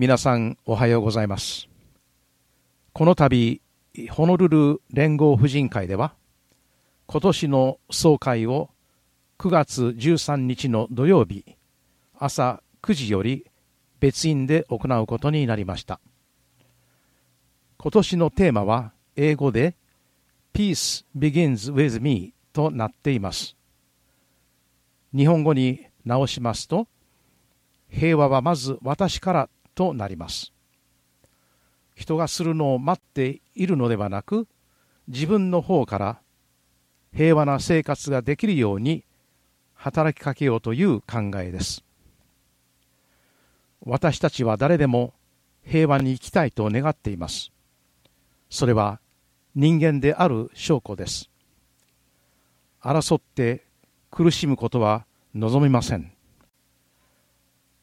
皆さんおはようございます。この度ホノルル連合婦人会では今年の総会を9月13日の土曜日朝9時より別院で行うことになりました。今年のテーマは英語で Peace begins with me となっています。日本語に直しますと平和はまず私からとなります。人がするのを待っているのではなく自分の方から平和な生活ができるように働きかけようという考えです。私たちは誰でも平和に生きたいと願っています。それは人間である証拠です。争って苦しむことは望みません。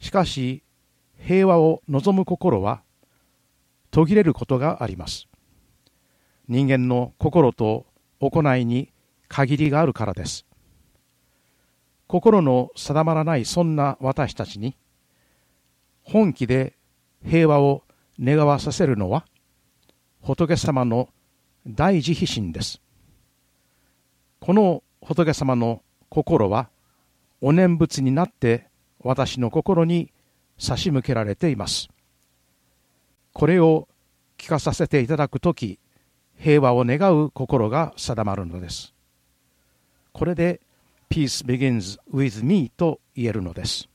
しかし平和を望む心は途切れることがあります。人間の心と行いに限りがあるからです。心の定まらないそんな私たちに本気で平和を願わさせるのは仏様の大慈悲心です。この仏様の心はお念仏になって私の心に差し向けられています。これを聞かさせていただくとき平和を願う心が定まるのです。これで Peace begins with me と言えるのです。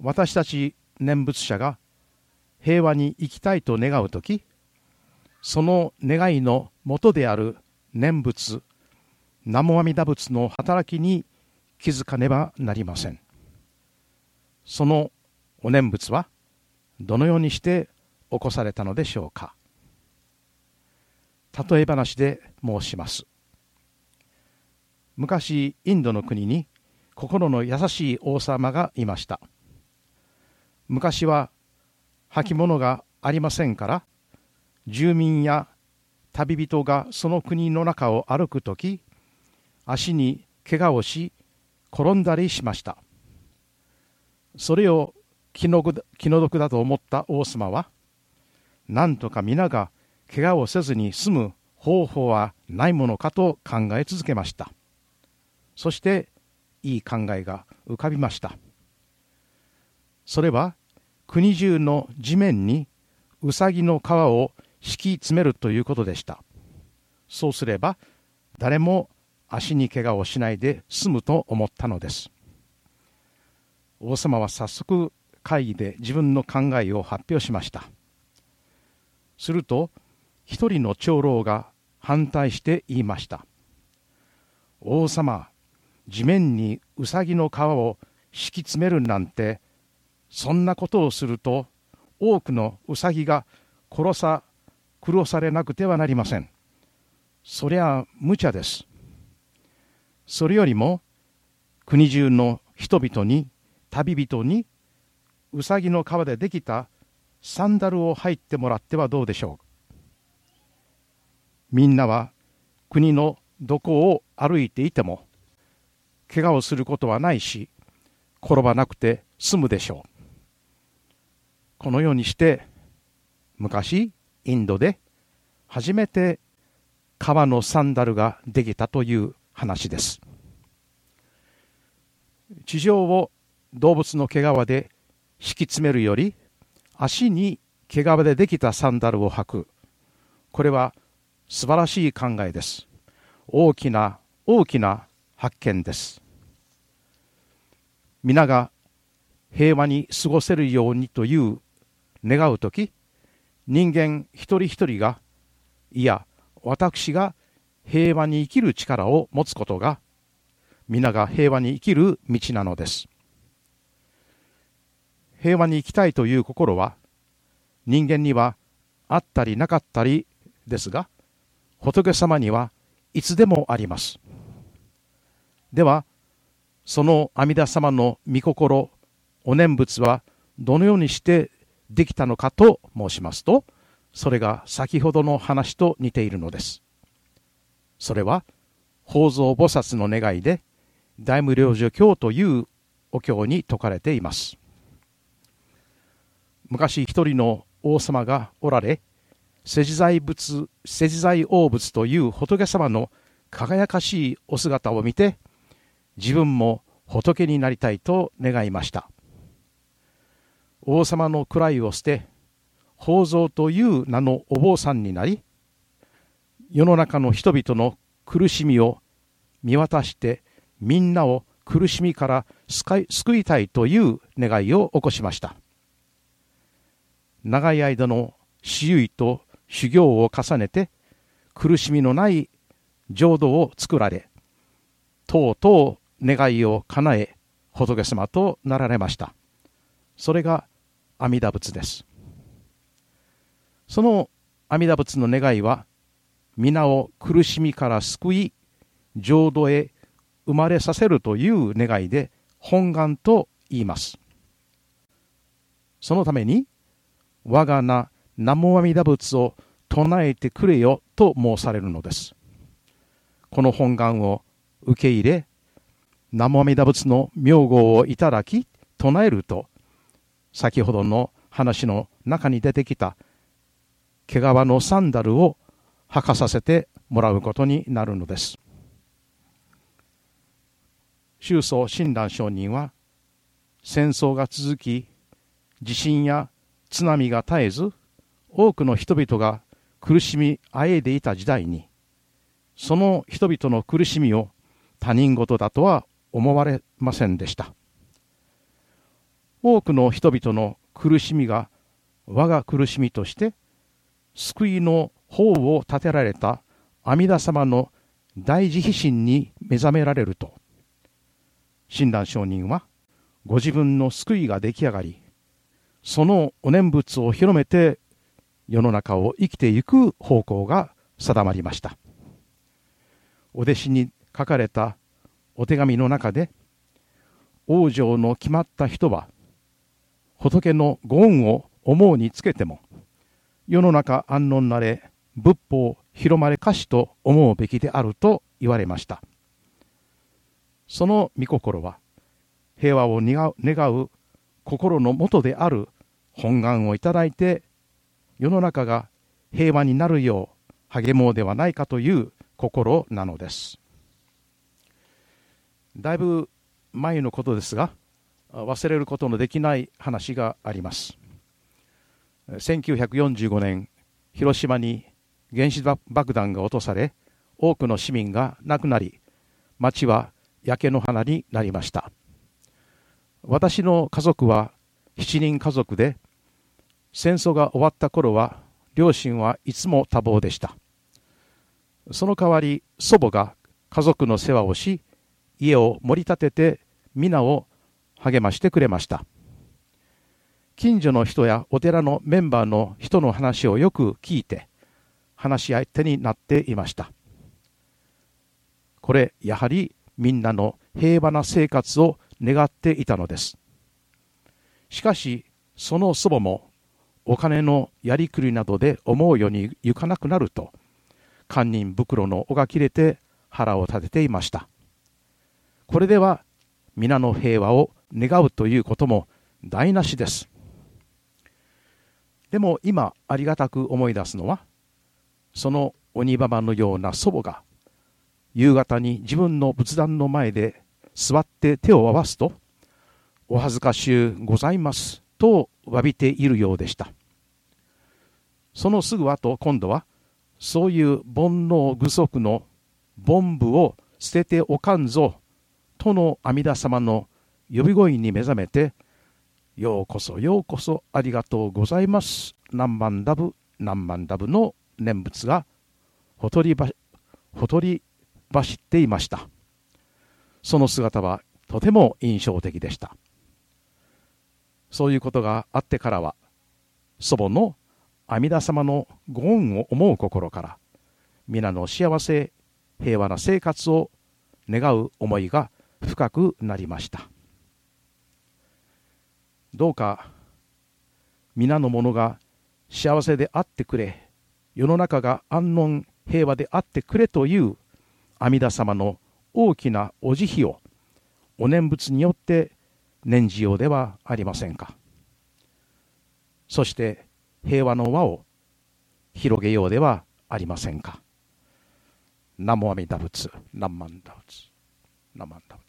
私たち念仏者が平和に生きたいと願うときその願いのもとである念仏南無阿弥陀仏の働きに気づかねばなりません。そのお念仏はどのようにして起こされたのでしょうか。例え話で申します。昔インドの国に心の優しい王様がいました。昔は履物がありませんから住民や旅人がその国の中を歩く時足に怪我をし転んだりしました。それを気の気の毒だと思った王様はなんとか皆が怪我をせずに済む方法はないものかと考え続けました。そしていい考えが浮かびました。それは国中の地面にうさぎの皮を敷き詰めるということでした。そうすれば誰も足に怪我をしないで済むと思ったのです。王様は早速会議で自分の考えを発表しました。すると一人の長老が反対して言いました。王様地面にうさぎの皮を敷き詰めるなんてそんなことをすると多くのうさぎが殺さ殺されなくてはなりません。そりゃ無茶です。それよりも国中の人々に旅人にうさぎの皮でできたサンダルを履いてもらってはどうでしょう。みんなは国のどこを歩いていても怪我をすることはないし転ばなくて済むでしょう。このようにして昔インドで初めて革のサンダルができたという話です。地上を動物の毛皮で敷き詰めるより足に毛皮でできたサンダルを履く。これは素晴らしい考えです。大きな大きな発見です。皆が平和に過ごせるようにという願う時人間一人一人がいや私が平和に生きる力を持つことが皆が平和に生きる道なのです。平和に生きたいという心は人間にはあったりなかったりですが仏様にはいつでもあります。ではその阿弥陀様の御心お念仏はどのようにしてできたのかと申しますとそれが先ほどの話と似ているのです。それは法蔵菩薩の願いで大無量寿経というお経に説かれています。昔一人の王様がおられ世辞財仏世辞財王仏という仏様の輝かしいお姿を見て自分も仏になりたいと願いました。王様の位を捨て宝蔵という名のお坊さんになり世の中の人々の苦しみを見渡してみんなを苦しみから救いたいという願いを起こしました。長い間の私有と修行を重ねて苦しみのない浄土を作られとうとう願いを叶え仏様となられました。それが阿弥陀仏です。その阿弥陀仏の願いは皆を苦しみから救い浄土へ生まれさせるという願いで本願と言います。そのために我が名南無阿弥陀仏を唱えてくれよと申されるのです。この本願を受け入れ南無阿弥陀仏の名号をいただき唱えると先ほどの話の中に出てきた毛皮のサンダルを履かさせてもらうことになるのです。宗祖親鸞上人は戦争が続き地震や津波が絶えず多くの人々が苦しみあえいでいた時代にその人々の苦しみを他人事だとは思われませんでした。多くの人々の苦しみが我が苦しみとして救いの法を立てられた阿弥陀様の大慈悲心に目覚められると。親鸞上人はご自分の救いが出来上がりそのお念仏を広めて世の中を生きていく方向が定まりました。お弟子に書かれたお手紙の中で往生の決まった人は仏のご恩を思うにつけても世の中安穏なれ仏法広まれかしと思うべきであると言われました。その御心は平和を願う心のもとである本願をいただいて世の中が平和になるよう励もうではないかという心なのです。だいぶ前のことですが忘れることのできない話があります。1945年広島に原子爆弾が落とされ多くの市民が亡くなり町は焼け野花になりました。私の家族は7人家族で戦争が終わった頃は両親はいつも多忙でした。その代わり祖母が家族の世話をし家を盛り立てて皆を励ましてくれました。近所の人やお寺のメンバーの人の話をよく聞いて話し相手になっていました。これやはりみんなの平和な生活を願っていたのです。しかしその祖母もお金のやりくりなどで思うようにいかなくなると堪忍袋の尾が切れて腹を立てていました。これでは皆の平和を願うということも台無しです。でも今ありがたく思い出すのはその鬼ババのような祖母が夕方に自分の仏壇の前で座って手を合わすとお恥ずかしゅうございます。と詫びているようでした。そのすぐ後今度はそういう煩悩具足の凡夫を捨てておかんぞとの阿弥陀様の呼び声に目覚めてようこそようこそありがとうございます。何万ダブ何万ダブの念仏がほとりばほとり走っていました。その姿はとても印象的でした。そういうことがあってからは祖母の阿弥陀様のご恩を思う心から皆の幸せ平和な生活を願う思いが深くなりました。どうか皆の者が幸せであってくれ世の中が安穏平和であってくれという阿弥陀様の大きなお慈悲をお念仏によって念じようではありませんかそして平和の輪を広げようではありませんか。南無阿弥陀仏、南無阿弥陀仏、南無阿弥陀仏。